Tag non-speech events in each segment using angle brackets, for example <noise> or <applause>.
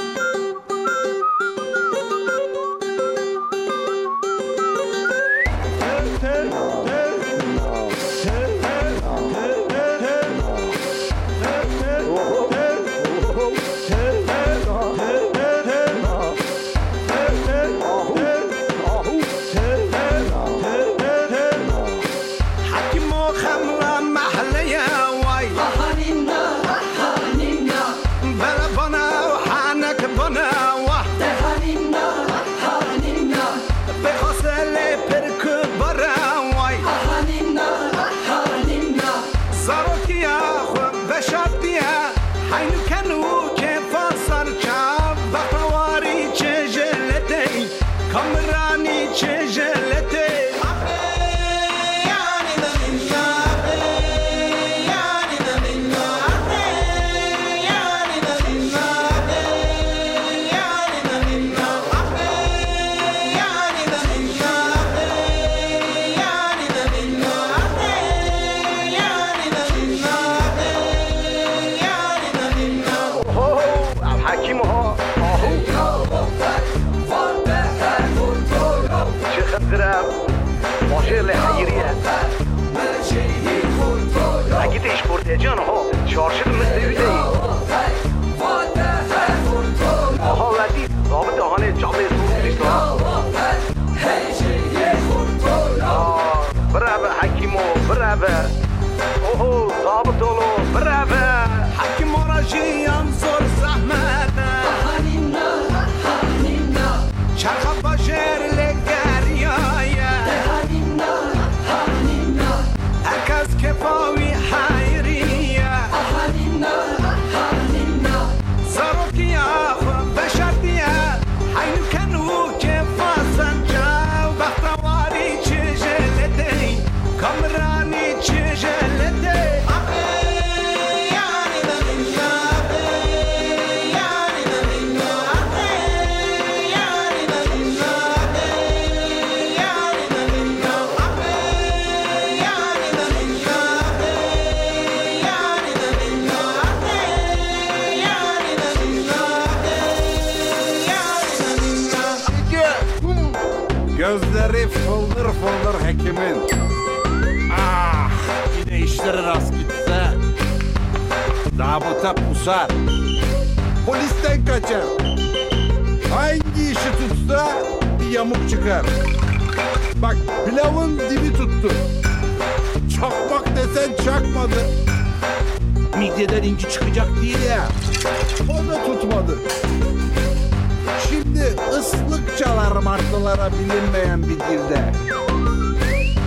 you اوهو ضابط اولو برابر حکیم Gözleri fıldır fıldır hekimin. Ah, yine işleri rast gitse. Zabıta pusar. Polisten kaçar. Hangi işi tutsa bir yamuk çıkar. Bak pilavın dibi tuttu. Çakmak desen çakmadı. Midyeden inci çıkacak değil ya. O da tutmadı. Şimdi ıslık çalar martılara bilinmeyen bir dilde.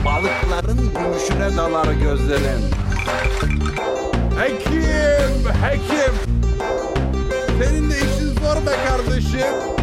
Balıkların gümüşüne dalar gözlerin. Hekim, hekim. Senin de işin zor be kardeşim.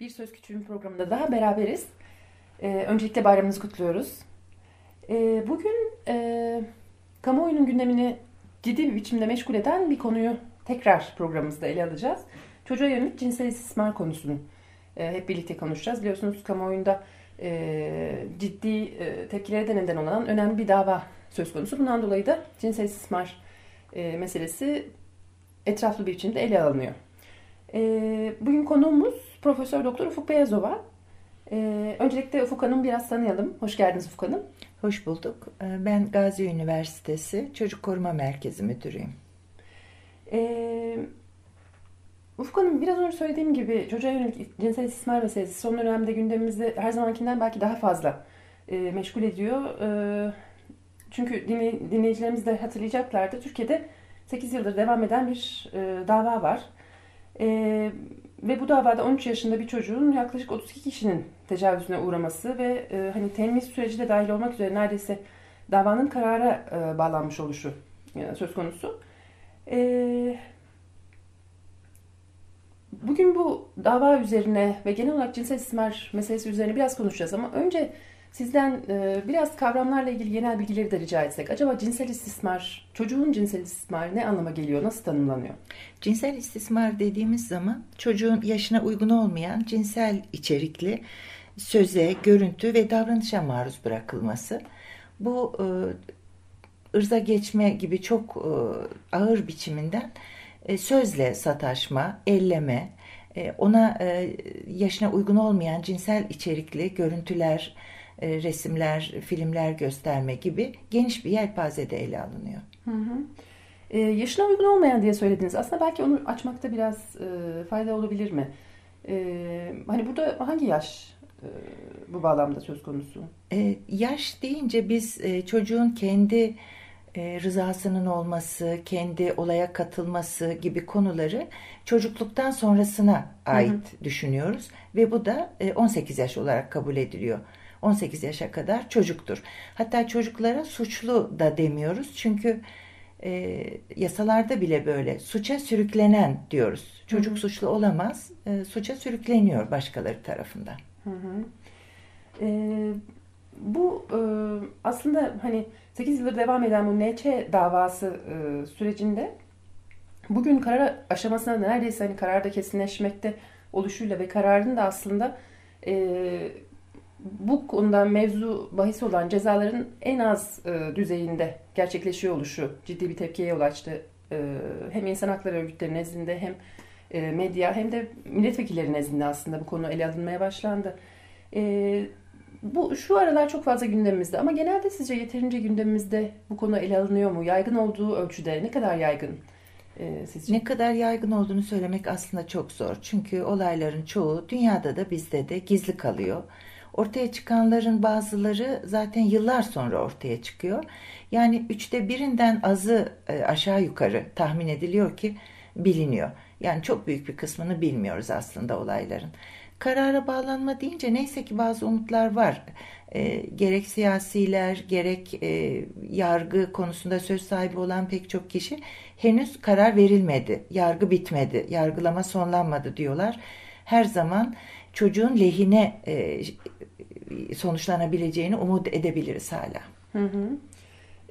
Bir Söz Küçüğün programında daha beraberiz. Ee, öncelikle bayramınızı kutluyoruz. Ee, bugün e, kamuoyunun gündemini ciddi bir biçimde meşgul eden bir konuyu tekrar programımızda ele alacağız. Çocuğa yönelik cinsel istismar konusunu e, hep birlikte konuşacağız. Biliyorsunuz kamuoyunda e, ciddi e, tepkilere de neden olan önemli bir dava söz konusu. Bundan dolayı da cinsel istismar e, meselesi etraflı bir biçimde ele alınıyor. E, bugün konuğumuz Profesör Doktor Ufuk Beyazova. E, öncelikle Ufuk Hanım biraz tanıyalım. Hoş geldiniz Ufuk Hanım. Hoş bulduk. Ee, Ben Gazi Üniversitesi Çocuk Koruma Merkezi Müdürüyüm. E, Ufuk Hanım biraz önce söylediğim gibi çocuğa yönelik cinsel istismar meselesi son dönemde gündemimizde her zamankinden belki daha fazla e, meşgul ediyor. E, çünkü dinley- dinleyicilerimiz de hatırlayacaklardır. Türkiye'de 8 yıldır devam eden bir e, dava var. E, ve bu davada 13 yaşında bir çocuğun yaklaşık 32 kişinin tecavüzüne uğraması ve e, hani temiz süreci de dahil olmak üzere neredeyse davanın karara e, bağlanmış oluşu e, söz konusu. E, bugün bu dava üzerine ve genel olarak cinsel istismar meselesi üzerine biraz konuşacağız ama önce sizden e, biraz kavramlarla ilgili genel bilgileri de rica etsek. Acaba cinsel istismar, çocuğun cinsel istismarı ne anlama geliyor, nasıl tanımlanıyor? Cinsel istismar dediğimiz zaman çocuğun yaşına uygun olmayan cinsel içerikli söze, görüntü ve davranışa maruz bırakılması. Bu e, ırza geçme gibi çok e, ağır biçiminden e, sözle sataşma, elleme, e, ona e, yaşına uygun olmayan cinsel içerikli görüntüler, e, resimler, filmler gösterme gibi geniş bir yelpazede ele alınıyor. E, yaşına uygun olmayan diye söylediniz. Aslında belki onu açmakta biraz e, fayda olabilir mi? E, hani burada hangi yaş e, bu bağlamda söz konusu? E, yaş deyince biz e, çocuğun kendi e, rızasının olması, kendi olaya katılması gibi konuları çocukluktan sonrasına ait düşünüyoruz ve bu da e, 18 yaş olarak kabul ediliyor. 18 yaşa kadar çocuktur. Hatta çocuklara suçlu da demiyoruz çünkü e, yasalarda bile böyle suça sürüklenen diyoruz. Çocuk suçlu olamaz, e, suça sürükleniyor başkaları tarafından. E, bu e, aslında hani 8 yıldır devam eden bu NÇ davası e, sürecinde bugün karar aşamasına neredeyse hani kararda kesinleşmekte oluşuyla ve kararın da aslında e, bu konuda mevzu bahis olan cezaların en az e, düzeyinde gerçekleşiyor oluşu ciddi bir tepkiye yol açtı. E, hem insan hakları örgütleri nezdinde hem e, medya hem de milletvekilleri nezdinde aslında bu konu ele alınmaya başlandı. E, bu şu aralar çok fazla gündemimizde ama genelde sizce yeterince gündemimizde bu konu ele alınıyor mu? Yaygın olduğu ölçüde ne kadar yaygın e, sizce? Ne kadar yaygın olduğunu söylemek aslında çok zor. Çünkü olayların çoğu dünyada da bizde de gizli kalıyor. Ortaya çıkanların bazıları zaten yıllar sonra ortaya çıkıyor. Yani üçte birinden azı e, aşağı yukarı tahmin ediliyor ki biliniyor. Yani çok büyük bir kısmını bilmiyoruz aslında olayların. Karara bağlanma deyince neyse ki bazı umutlar var. E, gerek siyasiler gerek e, yargı konusunda söz sahibi olan pek çok kişi henüz karar verilmedi, yargı bitmedi, yargılama sonlanmadı diyorlar. Her zaman çocuğun lehine e, sonuçlanabileceğini umut edebiliriz hala. Hı hı.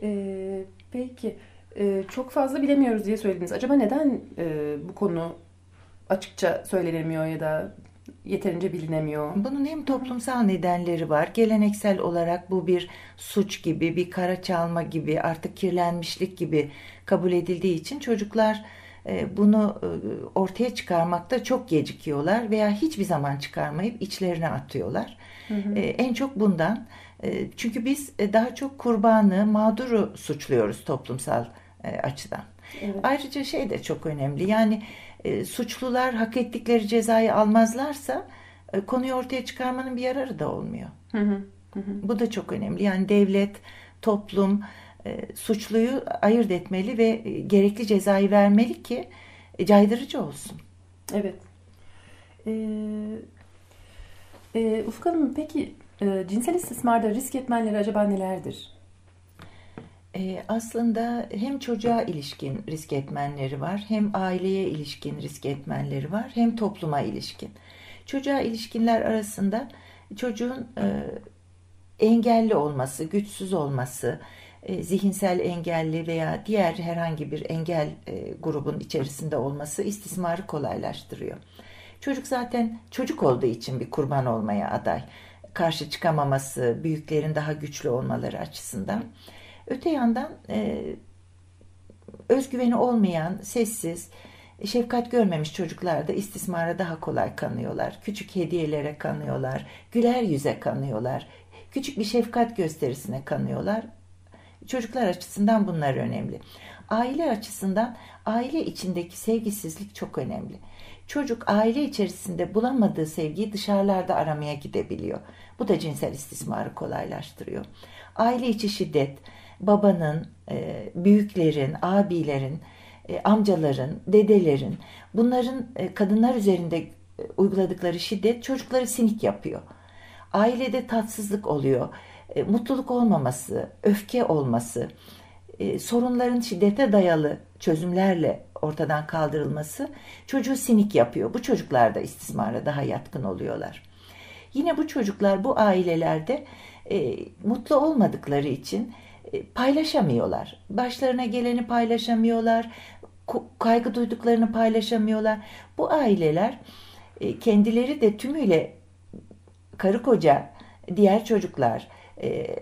E, peki e, çok fazla bilemiyoruz diye söylediniz. Acaba neden e, bu konu açıkça söylenemiyor ya da yeterince bilinemiyor? Bunun hem toplumsal nedenleri var. Geleneksel olarak bu bir suç gibi, bir kara çalma gibi, artık kirlenmişlik gibi kabul edildiği için çocuklar e, bunu e, ortaya çıkarmakta çok gecikiyorlar veya hiçbir zaman çıkarmayıp içlerine atıyorlar. E, En çok bundan. E, Çünkü biz e, daha çok kurbanı, mağduru suçluyoruz toplumsal e, açıdan. Evet. Ayrıca şey de çok önemli. Yani e, suçlular hak ettikleri cezayı almazlarsa e, konuyu ortaya çıkarmanın bir yararı da olmuyor. Hı hı. Bu da çok önemli. Yani devlet, toplum e, suçluyu ayırt etmeli ve e, gerekli cezayı vermeli ki e, caydırıcı olsun. Evet. Ee, e, Ufuk Hanım peki e, cinsel istismarda risk etmenleri acaba nelerdir? E, aslında hem çocuğa ilişkin risk etmenleri var, hem aileye ilişkin risk etmenleri var, hem topluma ilişkin. Çocuğa ilişkinler arasında çocuğun e, engelli olması, güçsüz olması, e, zihinsel engelli veya diğer herhangi bir engel e, grubun içerisinde olması istismarı kolaylaştırıyor. Çocuk zaten çocuk olduğu için bir kurban olmaya aday. Karşı çıkamaması, büyüklerin daha güçlü olmaları açısından. Öte yandan e, özgüveni olmayan, sessiz, şefkat görmemiş çocuklar da istismara daha kolay kanıyorlar. Küçük hediyelere kanıyorlar, güler yüze kanıyorlar, küçük bir şefkat gösterisine kanıyorlar. Çocuklar açısından bunlar önemli. Aile açısından aile içindeki sevgisizlik çok önemli. Çocuk aile içerisinde bulamadığı sevgiyi dışarılarda aramaya gidebiliyor. Bu da cinsel istismarı kolaylaştırıyor. Aile içi şiddet, babanın, e, büyüklerin, abilerin, e, amcaların, dedelerin bunların e, kadınlar üzerinde uyguladıkları şiddet çocukları sinik yapıyor. Ailede tatsızlık oluyor, mutluluk olmaması, öfke olması, sorunların şiddete dayalı çözümlerle ortadan kaldırılması çocuğu sinik yapıyor. Bu çocuklar da istismara daha yatkın oluyorlar. Yine bu çocuklar bu ailelerde e, mutlu olmadıkları için e, paylaşamıyorlar. Başlarına geleni paylaşamıyorlar. Kaygı duyduklarını paylaşamıyorlar. Bu aileler e, kendileri de tümüyle karı koca, diğer çocuklar, e,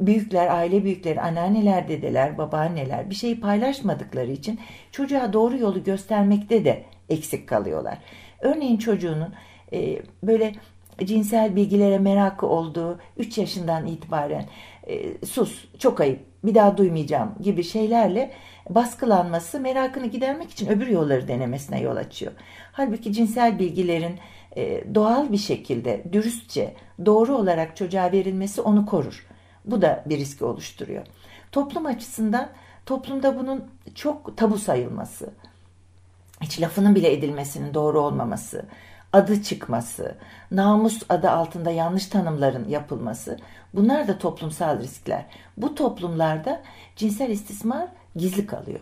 büyükler, aile büyükleri, anneanneler, dedeler, babaanneler bir şeyi paylaşmadıkları için çocuğa doğru yolu göstermekte de eksik kalıyorlar. Örneğin çocuğunun e, böyle cinsel bilgilere merakı olduğu 3 yaşından itibaren e, sus çok ayıp bir daha duymayacağım gibi şeylerle baskılanması merakını gidermek için öbür yolları denemesine yol açıyor. Halbuki cinsel bilgilerin e, doğal bir şekilde dürüstçe doğru olarak çocuğa verilmesi onu korur. Bu da bir riski oluşturuyor. Toplum açısından toplumda bunun çok tabu sayılması, hiç lafının bile edilmesinin doğru olmaması, adı çıkması, namus adı altında yanlış tanımların yapılması bunlar da toplumsal riskler. Bu toplumlarda cinsel istismar gizli kalıyor.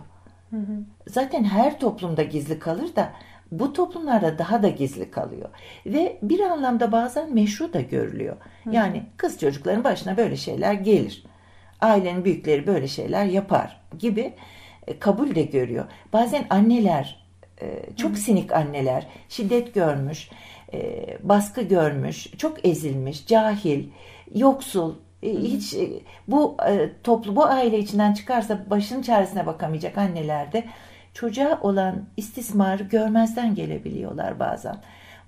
Hı hı. Zaten her toplumda gizli kalır da bu toplumlarda daha da gizli kalıyor. Ve bir anlamda bazen meşru da görülüyor. Yani kız çocukların başına böyle şeyler gelir. Ailenin büyükleri böyle şeyler yapar gibi e, kabul de görüyor. Bazen anneler e, çok sinik anneler şiddet görmüş, e, baskı görmüş, çok ezilmiş, cahil, yoksul, hiç bu toplu bu aile içinden çıkarsa başının çaresine bakamayacak anneler de çocuğa olan istismarı görmezden gelebiliyorlar bazen.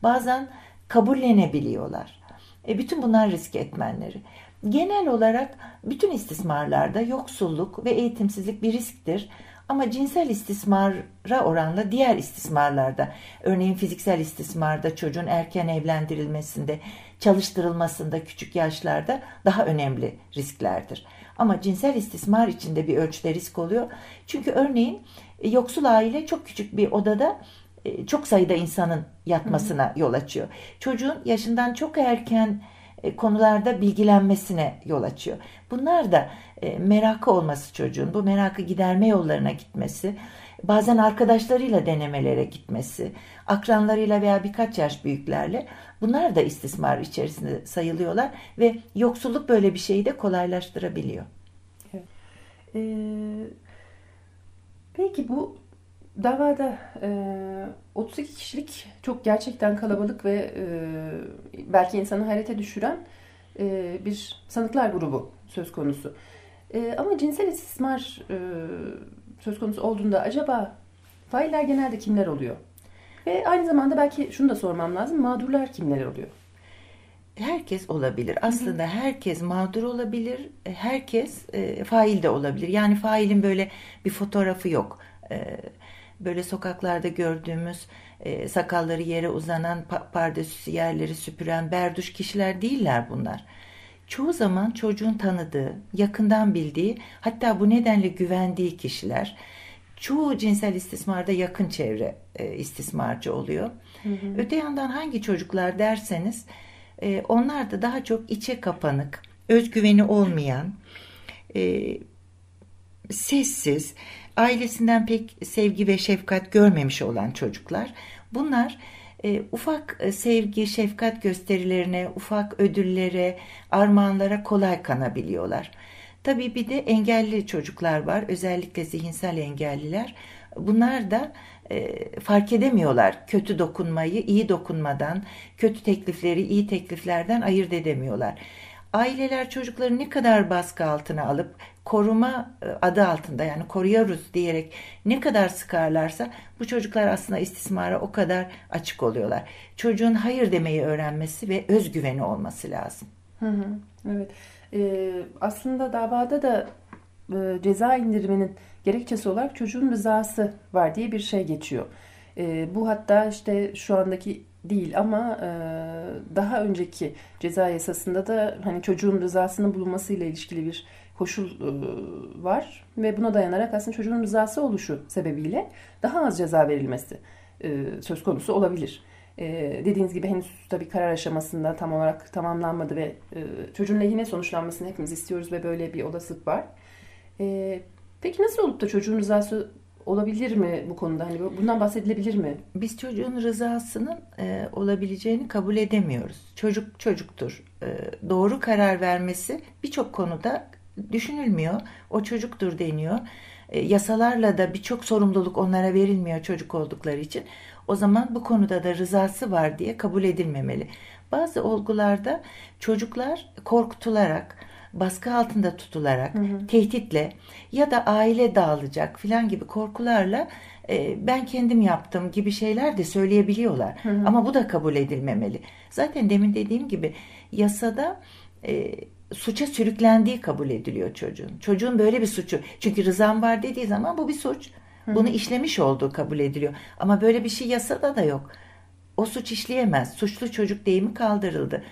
Bazen kabullenebiliyorlar. E, bütün bunlar risk etmenleri. Genel olarak bütün istismarlarda yoksulluk ve eğitimsizlik bir risktir. Ama cinsel istismara oranla diğer istismarlarda, örneğin fiziksel istismarda çocuğun erken evlendirilmesinde, çalıştırılmasında küçük yaşlarda daha önemli risklerdir. Ama cinsel istismar içinde bir ölçüde risk oluyor. Çünkü örneğin e, yoksul aile çok küçük bir odada e, çok sayıda insanın yatmasına yol açıyor. Çocuğun yaşından çok erken e, konularda bilgilenmesine yol açıyor. Bunlar da merakı olması çocuğun, bu merakı giderme yollarına gitmesi, bazen arkadaşlarıyla denemelere gitmesi, akranlarıyla veya birkaç yaş büyüklerle bunlar da istismar içerisinde sayılıyorlar ve yoksulluk böyle bir şeyi de kolaylaştırabiliyor. Evet. Ee, peki bu davada e, 32 kişilik çok gerçekten kalabalık ve e, belki insanı hayrete düşüren e, bir sanıklar grubu söz konusu. E, ama cinsel istismar e, söz konusu olduğunda acaba failler genelde kimler oluyor? Ve aynı zamanda belki şunu da sormam lazım. Mağdurlar kimler oluyor? Herkes olabilir. Aslında herkes mağdur olabilir. Herkes e, fail de olabilir. Yani failin böyle bir fotoğrafı yok. E, böyle sokaklarda gördüğümüz e, sakalları yere uzanan, pa pardesüsü yerleri süpüren, berduş kişiler değiller bunlar. Çoğu zaman çocuğun tanıdığı, yakından bildiği, hatta bu nedenle güvendiği kişiler çoğu cinsel istismarda yakın çevre e, istismarcı oluyor. Hı hı. Öte yandan hangi çocuklar derseniz e, onlar da daha çok içe kapanık, özgüveni olmayan, e, sessiz, ailesinden pek sevgi ve şefkat görmemiş olan çocuklar. Bunlar e, ufak sevgi, şefkat gösterilerine, ufak ödüllere, armağanlara kolay kanabiliyorlar. Tabii bir de engelli çocuklar var, özellikle zihinsel engelliler. Bunlar da e, fark edemiyorlar kötü dokunmayı iyi dokunmadan, kötü teklifleri iyi tekliflerden ayırt edemiyorlar. Aileler çocukları ne kadar baskı altına alıp koruma e, adı altında yani koruyoruz diyerek ne kadar sıkarlarsa bu çocuklar aslında istismara o kadar açık oluyorlar. Çocuğun hayır demeyi öğrenmesi ve özgüveni olması lazım. Hı hı, evet. Ee, aslında davada da e, ceza indiriminin gerekçesi olarak çocuğun rızası var diye bir şey geçiyor. E, bu hatta işte şu andaki değil ama e, daha önceki ceza yasasında da hani çocuğun rızasının bulunmasıyla ilişkili bir koşul e, var ve buna dayanarak aslında çocuğun rızası oluşu sebebiyle daha az ceza verilmesi e, söz konusu olabilir. E, dediğiniz gibi henüz tabii karar aşamasında tam olarak tamamlanmadı ve e, çocuğun lehine sonuçlanmasını hepimiz istiyoruz ve böyle bir olasılık var. E, peki nasıl olup da çocuğun rızası olabilir mi bu konuda? Hani bundan bahsedilebilir mi? Biz çocuğun rızasının e, olabileceğini kabul edemiyoruz. Çocuk çocuktur. E, doğru karar vermesi birçok konuda düşünülmüyor. O çocuktur deniyor. E, yasalarla da birçok sorumluluk onlara verilmiyor çocuk oldukları için. O zaman bu konuda da rızası var diye kabul edilmemeli. Bazı olgularda çocuklar korkutularak, baskı altında tutularak, hı hı. tehditle ya da aile dağılacak filan gibi korkularla e, ben kendim yaptım gibi şeyler de söyleyebiliyorlar. Hı hı. Ama bu da kabul edilmemeli. Zaten demin dediğim gibi yasada e, suça sürüklendiği kabul ediliyor çocuğun. Çocuğun böyle bir suçu. Çünkü rızam var dediği zaman bu bir suç. Bunu işlemiş olduğu kabul ediliyor. Ama böyle bir şey yasada da yok. O suç işleyemez. Suçlu çocuk deyimi kaldırıldı.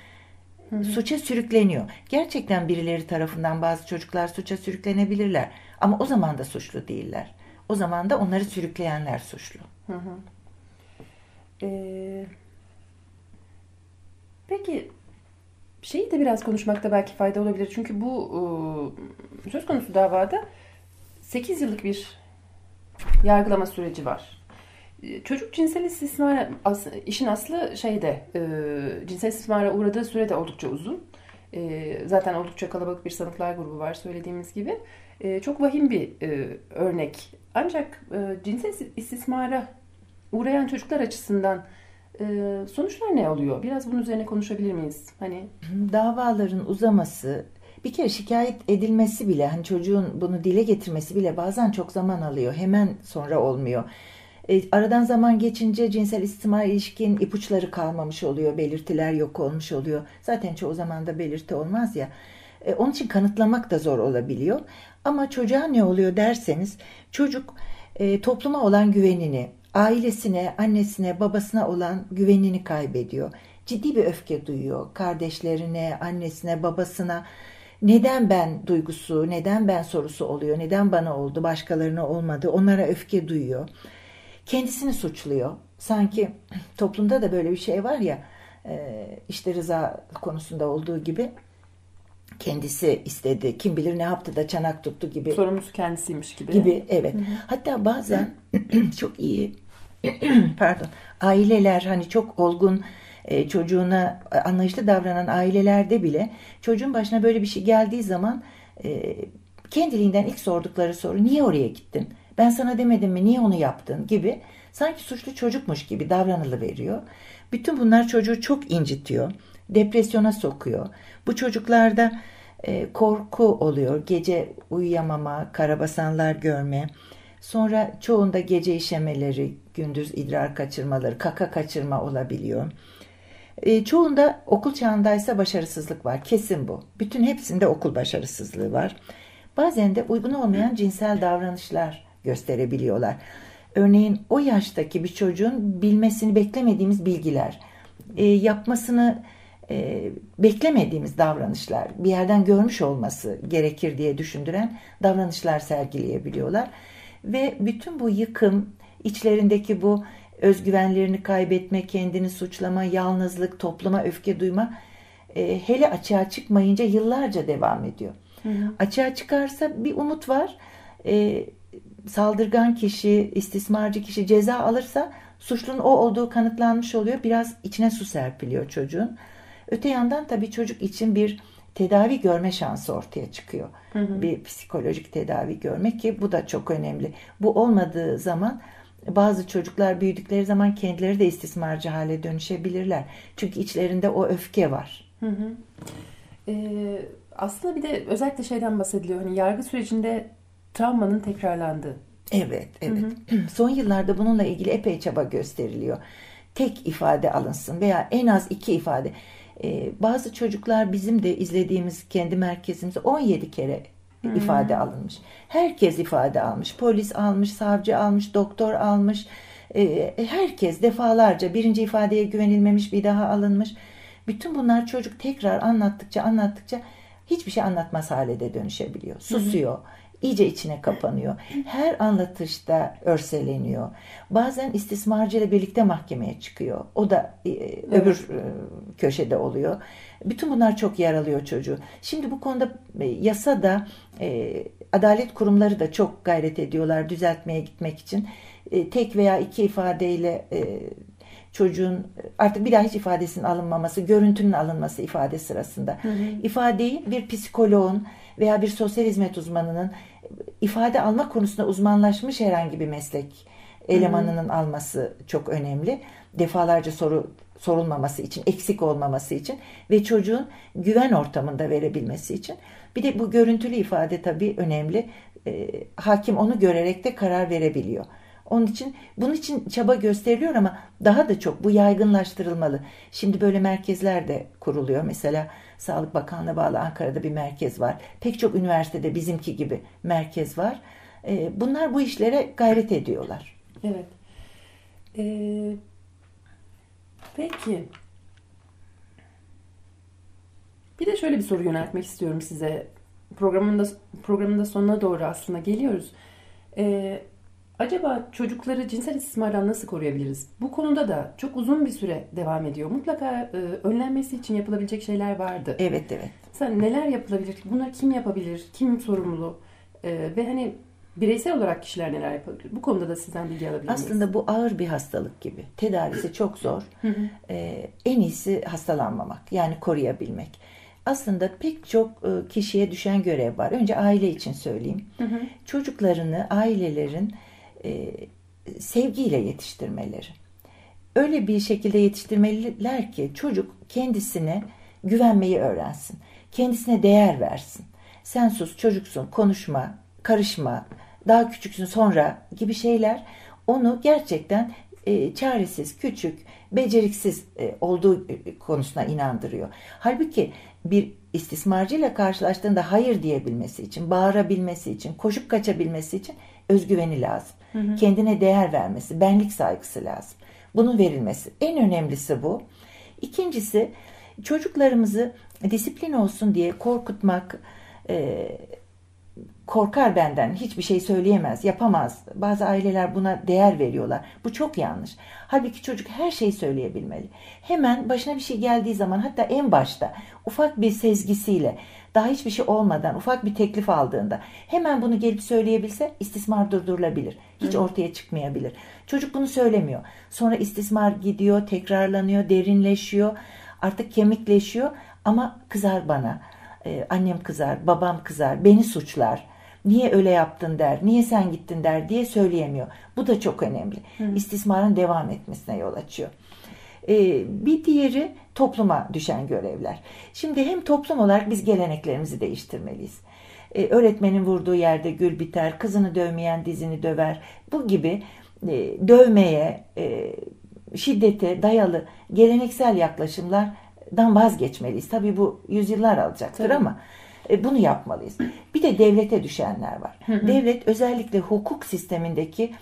Hı hı. Suça sürükleniyor. Gerçekten birileri tarafından bazı çocuklar suça sürüklenebilirler. Ama o zaman da suçlu değiller. O zaman da onları sürükleyenler suçlu. Hı hı. Ee, peki şeyi de biraz konuşmakta belki fayda olabilir. Çünkü bu e, söz konusu davada 8 yıllık bir yargılama süreci var. E, çocuk cinsel istismara, işin aslı şeyde, e, cinsel istismara uğradığı süre de oldukça uzun. Zaten oldukça kalabalık bir sanıklar grubu var söylediğimiz gibi. Çok vahim bir örnek. Ancak cinsel istismara uğrayan çocuklar açısından ee, sonuçlar ne oluyor? Biraz bunun üzerine konuşabilir miyiz? Hani <clears throat> davaların uzaması, bir kere şikayet edilmesi bile, hani çocuğun bunu dile getirmesi bile bazen çok zaman alıyor. Hemen sonra olmuyor. E, aradan zaman geçince cinsel istismar ilişkin ipuçları kalmamış oluyor, belirtiler yok olmuş oluyor. Zaten çoğu zaman da belirti olmaz ya. E, onun için kanıtlamak da zor olabiliyor. Ama çocuğa ne oluyor derseniz, çocuk e, topluma olan güvenini, ailesine, annesine, babasına olan güvenini kaybediyor. Ciddi bir öfke duyuyor. Kardeşlerine, annesine, babasına neden ben duygusu, neden ben sorusu oluyor, neden bana oldu, başkalarına olmadı, onlara öfke duyuyor. Kendisini suçluyor. Sanki toplumda da böyle bir şey var ya, e, işte rıza konusunda olduğu gibi kendisi istedi. Kim bilir ne yaptı da çanak tuttu gibi. Sorumlusu kendisiymiş gibi. Gibi evet. Hı hı. Hatta bazen <clears throat> çok iyi <clears throat> pardon aileler hani çok olgun e, çocuğuna anlayışlı davranan ailelerde bile çocuğun başına böyle bir şey geldiği zaman e, kendiliğinden ilk sordukları soru niye oraya gittin? Ben sana demedim mi niye onu yaptın gibi sanki suçlu çocukmuş gibi davranılı veriyor. Bütün bunlar çocuğu çok incitiyor. Depresyona sokuyor. Bu çocuklarda e, korku oluyor. Gece uyuyamama, karabasanlar görme, Sonra çoğunda gece işemeleri, gündüz idrar kaçırmaları, kaka kaçırma olabiliyor. E, çoğunda okul çağındaysa başarısızlık var. Kesin bu. Bütün hepsinde okul başarısızlığı var. Bazen de uygun olmayan cinsel davranışlar gösterebiliyorlar. Örneğin o yaştaki bir çocuğun bilmesini beklemediğimiz bilgiler, e, yapmasını e, beklemediğimiz davranışlar, bir yerden görmüş olması gerekir diye düşündüren davranışlar sergileyebiliyorlar. Ve bütün bu yıkım, içlerindeki bu özgüvenlerini kaybetme, kendini suçlama, yalnızlık, topluma öfke duyma e, hele açığa çıkmayınca yıllarca devam ediyor. Hı hı. Açığa çıkarsa bir umut var. E, saldırgan kişi, istismarcı kişi ceza alırsa Suçlunun o olduğu kanıtlanmış oluyor. Biraz içine su serpiliyor çocuğun. Öte yandan tabii çocuk için bir tedavi görme şansı ortaya çıkıyor. Bir psikolojik tedavi görmek ki bu da çok önemli. Bu olmadığı zaman bazı çocuklar büyüdükleri zaman kendileri de istismarcı hale dönüşebilirler. Çünkü içlerinde o öfke var. Ee, aslında bir de özellikle şeyden bahsediliyor. Hani yargı sürecinde travmanın tekrarlandığı. Evet, evet. <clears throat> Son yıllarda bununla ilgili epey çaba gösteriliyor. Tek ifade alınsın veya en az iki ifade. Ee, bazı çocuklar bizim de izlediğimiz kendi merkezimizde 17 kere ifade alınmış. Herkes ifade almış. Polis almış, savcı almış, doktor almış. Ee, herkes defalarca birinci ifadeye güvenilmemiş bir daha alınmış. Bütün bunlar çocuk tekrar anlattıkça anlattıkça hiçbir şey anlatmaz hale de dönüşebiliyor. Susuyor. İyice içine kapanıyor. Her anlatışta örseleniyor. Bazen istismarcıyla birlikte mahkemeye çıkıyor. O da e, öbür e, köşede oluyor. Bütün bunlar çok yaralıyor çocuğu. Şimdi bu konuda e, yasada e, adalet kurumları da çok gayret ediyorlar düzeltmeye gitmek için. E, tek veya iki ifadeyle e, çocuğun artık bir daha hiç ifadesinin alınmaması, görüntünün alınması ifade sırasında. İfadeyi bir psikoloğun veya bir sosyal hizmet uzmanının ifade alma konusunda uzmanlaşmış herhangi bir meslek elemanının alması çok önemli. Defalarca soru sorulmaması için, eksik olmaması için ve çocuğun güven ortamında verebilmesi için. Bir de bu görüntülü ifade tabii önemli. E, hakim onu görerek de karar verebiliyor. Onun için bunun için çaba gösteriliyor ama daha da çok bu yaygınlaştırılmalı. Şimdi böyle merkezler de kuruluyor. Mesela Sağlık Bakanlığı bağlı Ankara'da bir merkez var. Pek çok üniversitede bizimki gibi merkez var. E, bunlar bu işlere gayret ediyorlar. Evet. Ee, peki. Bir de şöyle bir soru yöneltmek istiyorum size. Programın da, programın da sonuna doğru aslında geliyoruz. Ee, acaba çocukları cinsel istismardan nasıl koruyabiliriz? Bu konuda da çok uzun bir süre devam ediyor. Mutlaka e, önlenmesi için yapılabilecek şeyler vardı. Evet evet. Sen neler yapılabilir? Bunlar kim yapabilir? Kim sorumlu? Ee, ve hani bireysel olarak kişiler neler yapabilir? Bu konuda da sizden bilgi alabilir miyiz? Aslında bu ağır bir hastalık gibi. Tedavisi çok zor. Ee, en iyisi hastalanmamak. Yani koruyabilmek. Aslında pek çok e, kişiye düşen görev var. Önce aile için söyleyeyim. Çocuklarını ailelerin e, sevgiyle yetiştirmeleri. Öyle bir şekilde yetiştirmeliler ki çocuk kendisine güvenmeyi öğrensin. Kendisine değer versin. Sen sus çocuksun konuşma, karışma, daha küçüksün sonra gibi şeyler onu gerçekten e, çaresiz, küçük, beceriksiz e, olduğu konusuna inandırıyor. Halbuki bir istismarcıyla karşılaştığında hayır diyebilmesi için, bağırabilmesi için, koşup kaçabilmesi için özgüveni lazım. Kendine değer vermesi, benlik saygısı lazım. Bunun verilmesi. En önemlisi bu. İkincisi çocuklarımızı disiplin olsun diye korkutmak, e, korkar benden, hiçbir şey söyleyemez, yapamaz. Bazı aileler buna değer veriyorlar. Bu çok yanlış. Halbuki çocuk her şeyi söyleyebilmeli. Hemen başına bir şey geldiği zaman hatta en başta ufak bir sezgisiyle daha hiçbir şey olmadan ufak bir teklif aldığında hemen bunu gelip söyleyebilse istismar durdurulabilir. Hiç ortaya çıkmayabilir. Çocuk bunu söylemiyor. Sonra istismar gidiyor, tekrarlanıyor, derinleşiyor, artık kemikleşiyor ama kızar bana. Ee, annem kızar, babam kızar, beni suçlar. Niye öyle yaptın der, niye sen gittin der diye söyleyemiyor. Bu da çok önemli. İstismarın devam etmesine yol açıyor. Ee, bir diğeri topluma düşen görevler. Şimdi hem toplum olarak biz geleneklerimizi değiştirmeliyiz. Ee, öğretmenin vurduğu yerde gül biter, kızını dövmeyen dizini döver. Bu gibi e, dövmeye, e, şiddete dayalı geleneksel yaklaşımlardan vazgeçmeliyiz. Tabii bu yüzyıllar alacaktır Tabii. ama e, bunu yapmalıyız. Bir de devlete düşenler var. Devlet özellikle hukuk sistemindeki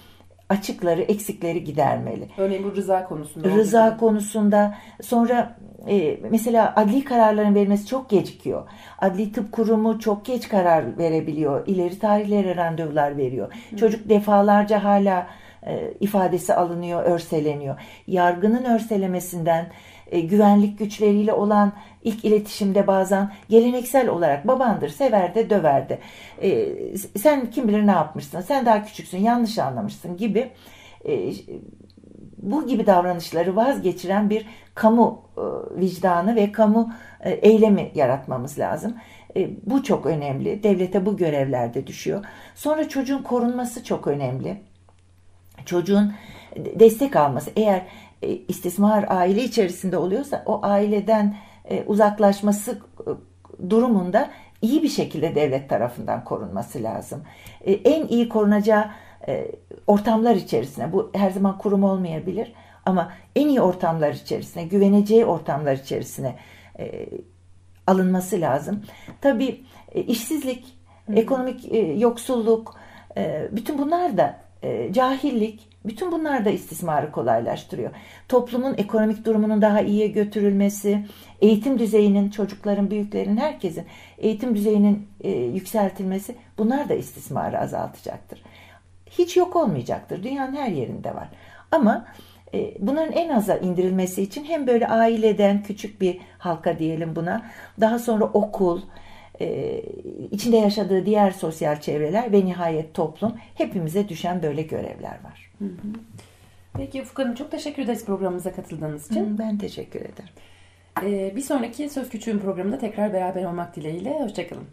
açıkları, eksikleri gidermeli. Örneğin bu rıza konusunda. Rıza gibi. konusunda sonra e, mesela adli kararların verilmesi çok gecikiyor. Adli tıp kurumu çok geç karar verebiliyor. İleri tarihlere randevular veriyor. Çocuk defalarca hala e, ifadesi alınıyor, örseleniyor. Yargının örselemesinden e, güvenlik güçleriyle olan ilk iletişimde bazen geleneksel olarak babandır, sever de döver de. E, sen kim bilir ne yapmışsın, sen daha küçüksün, yanlış anlamışsın gibi e, bu gibi davranışları vazgeçiren bir kamu e, vicdanı ve kamu e, eylemi yaratmamız lazım. E, bu çok önemli. Devlete bu görevlerde düşüyor. Sonra çocuğun korunması çok önemli. Çocuğun destek alması. Eğer e, istismar aile içerisinde oluyorsa o aileden e, uzaklaşması e, durumunda iyi bir şekilde devlet tarafından korunması lazım. E, en iyi korunacağı e, ortamlar içerisine, bu her zaman kurum olmayabilir ama en iyi ortamlar içerisine, güveneceği ortamlar içerisine e, alınması lazım. Tabii e, işsizlik, ekonomik e, yoksulluk, e, bütün bunlar da e, cahillik, bütün bunlar da istismarı kolaylaştırıyor. Toplumun ekonomik durumunun daha iyiye götürülmesi, eğitim düzeyinin, çocukların, büyüklerin, herkesin eğitim düzeyinin e, yükseltilmesi bunlar da istismarı azaltacaktır. Hiç yok olmayacaktır. Dünyanın her yerinde var. Ama e, bunların en aza indirilmesi için hem böyle aileden küçük bir halka diyelim buna, daha sonra okul, e, içinde yaşadığı diğer sosyal çevreler ve nihayet toplum hepimize düşen böyle görevler var. Peki Ufuk Hanım çok teşekkür ederiz programımıza katıldığınız için. Ben teşekkür ederim. Ee, bir sonraki Söz Küçüğün programında tekrar beraber olmak dileğiyle. Hoşçakalın.